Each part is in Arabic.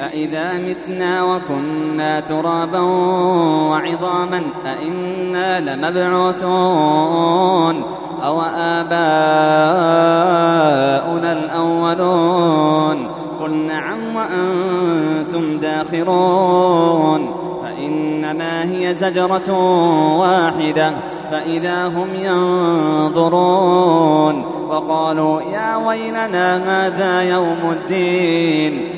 أإذا متنا وكنا ترابا وعظاما أإنا لمبعوثون أو آباؤنا الأولون قل نعم وأنتم داخرون فإنما هي زجرة واحدة فإذا هم ينظرون وقالوا يا ويلنا هذا يوم الدين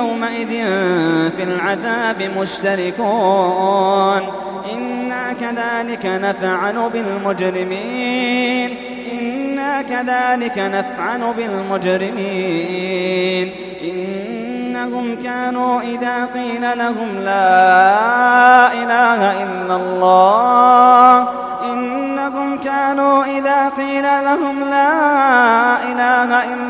يومئذ في العذاب مشتركون. إنا كذلك نفعل بالمجرمين. إنا كذلك نفعل بالمجرمين. إنهم كانوا إذا قيل لهم لا إله إلا الله. إنهم كانوا إذا قيل لهم لا إله إلا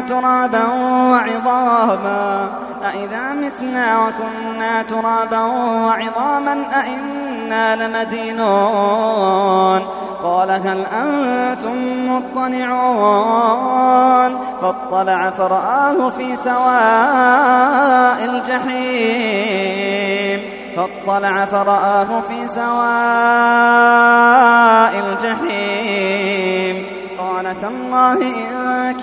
ترابا وعظاما. أئذا متنا وكنا ترابا وعظاما أئنا لمدينون. قال هل أنتم مطلعون؟ فاطلع فرآه في سواء الجحيم. فاطلع فرآه في سواء الجحيم. قال تالله إن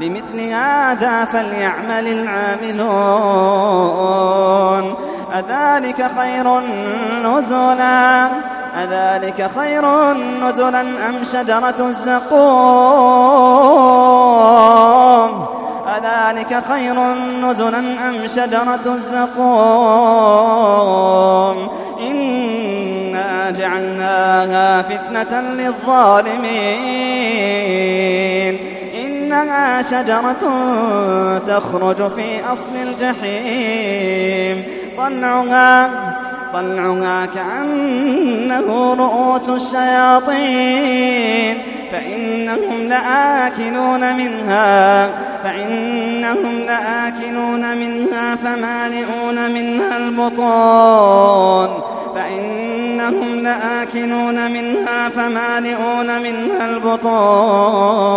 لمثل هذا فليعمل العاملون. أذلك خير نزلا أذلك خير نزلا أم شجرة الزقوم؟ أذلك خير نزلا أم شجرة الزقوم؟ إنا جعلناها فتنة للظالمين. إنها شجرة تخرج في أصل الجحيم. طلعها طلعها كأنه رؤوس الشياطين. فإنهم لآكلون منها فإنهم لآكلون منها فمالئون منها البطون. فإنهم لآكلون منها فمالئون منها البطون.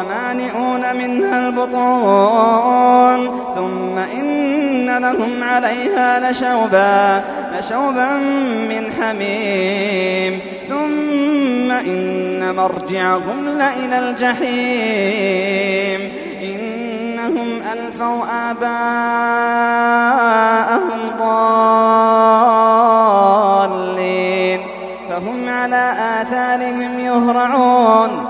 فمالئون منها البطون. ثم إن لهم عليها لشوبا لشوبا من حميم. ثم إن مرجعهم لإلى الجحيم. إنهم ألفوا آباءهم ضالين. فهم على آثارهم يهرعون.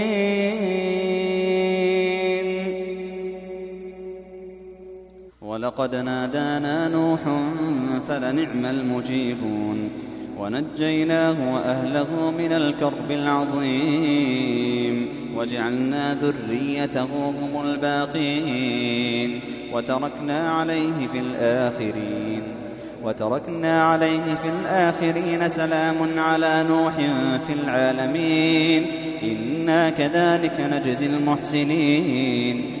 ولقد نادانا نوح فلنعم المجيبون ونجيناه وأهله من الكرب العظيم وجعلنا ذريته هم الباقين وتركنا عليه في الآخرين وتركنا عليه في الآخرين سلام على نوح في العالمين إنا كذلك نجزي المحسنين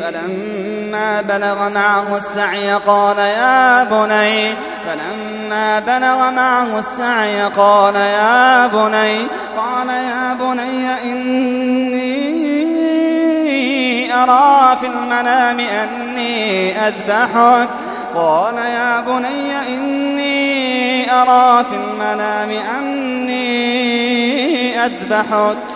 فلما بلغ معه السعي قال يا بني فلما بلغ معه السعي قال يا بني قال يا بني إني أرى في المنام أني أذبحك. قال يا بني إني أرى في المنام أني أذبحك.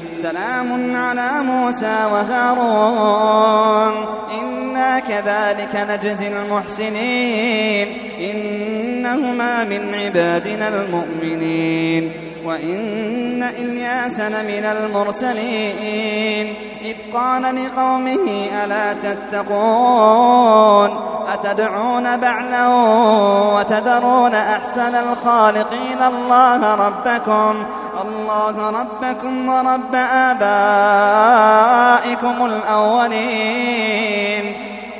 سلام على موسى وهارون. إنا كذلك نجزي المحسنين. إنهما من عبادنا المؤمنين. وإن إلياس لمن المرسلين. إذ قال لقومه ألا تتقون؟ أتدعون بعلا وتذرون أحسن الخالقين الله ربكم؟ الله ربكم ورب آبائكم الأولين.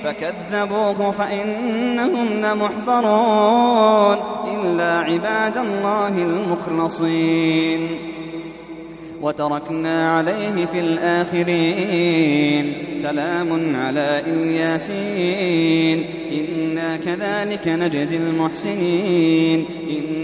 فكذبوه فإنهم لمحضرون. إلا عباد الله المخلصين. وتركنا عليه في الآخرين. سلام على إلياسين. إنا كذلك نجزي المحسنين.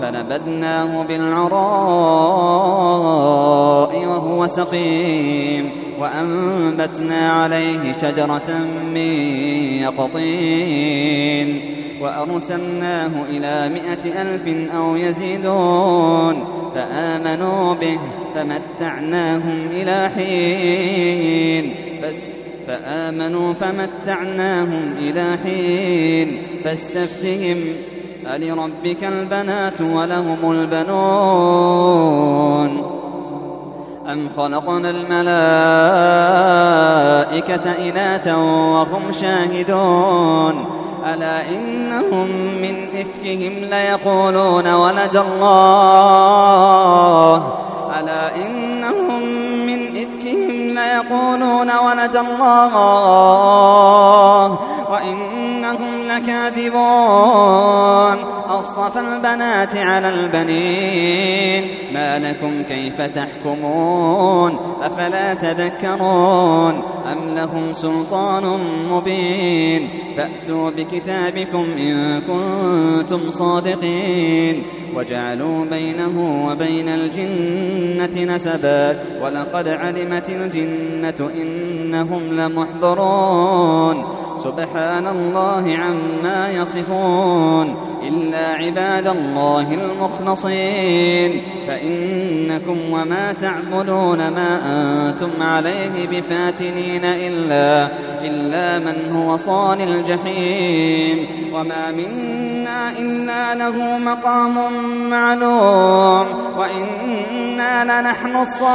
فنبذناه بالعراء وهو سقيم وأنبتنا عليه شجرة من يقطين وأرسلناه إلى مائة ألف أو يزيدون فآمنوا به فمتعناهم إلى حين. فآمنوا فمتعناهم إلى حين. فاستفتهم ألربك البنات ولهم البنون أم خلقنا الملائكة إناثا وهم شاهدون ألا إنهم من إفكهم ليقولون ولد الله ألا إنهم من إفكهم ليقولون ولد الله وإنهم لكاذبون أصطفى البنات على البنين. ما لكم كيف تحكمون؟ أفلا تذكرون أم لهم سلطان مبين؟ فأتوا بكتابكم إن كنتم صادقين. وجعلوا بينه وبين الجنة نسبا. ولقد علمت الجنة إنهم لمحضرون. سبحان الله عما يصفون إلا عباد الله المخلصين. فإنكم وما تعبدون ما أنتم عليه بفاتنين إلا إلا من هو صال الجحيم. وما منا إلا له مقام معلوم. وإنا لنحن الصافون.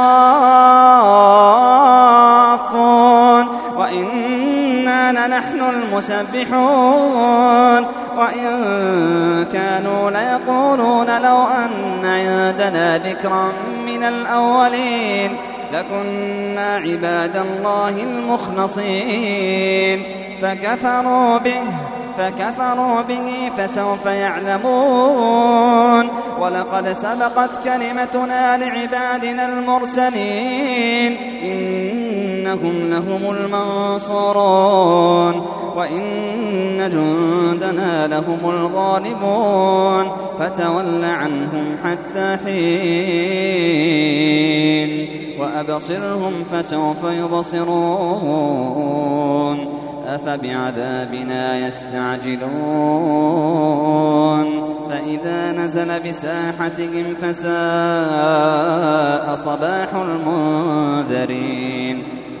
وإنا لنحن المسبحون. وإن كانوا ليقولون لو أن عندنا ذكرا من الأولين لكنا عباد الله المخلصين. فكفروا به فكفروا به فسوف يعلمون. ولقد سبقت كلمتنا لعبادنا المرسلين. إنهم لهم المنصورون وإن جندنا لهم الغالبون فتول عنهم حتى حين وأبصرهم فسوف يبصرون أفبعذابنا يستعجلون فإذا نزل بساحتهم فساء صباح المنذرين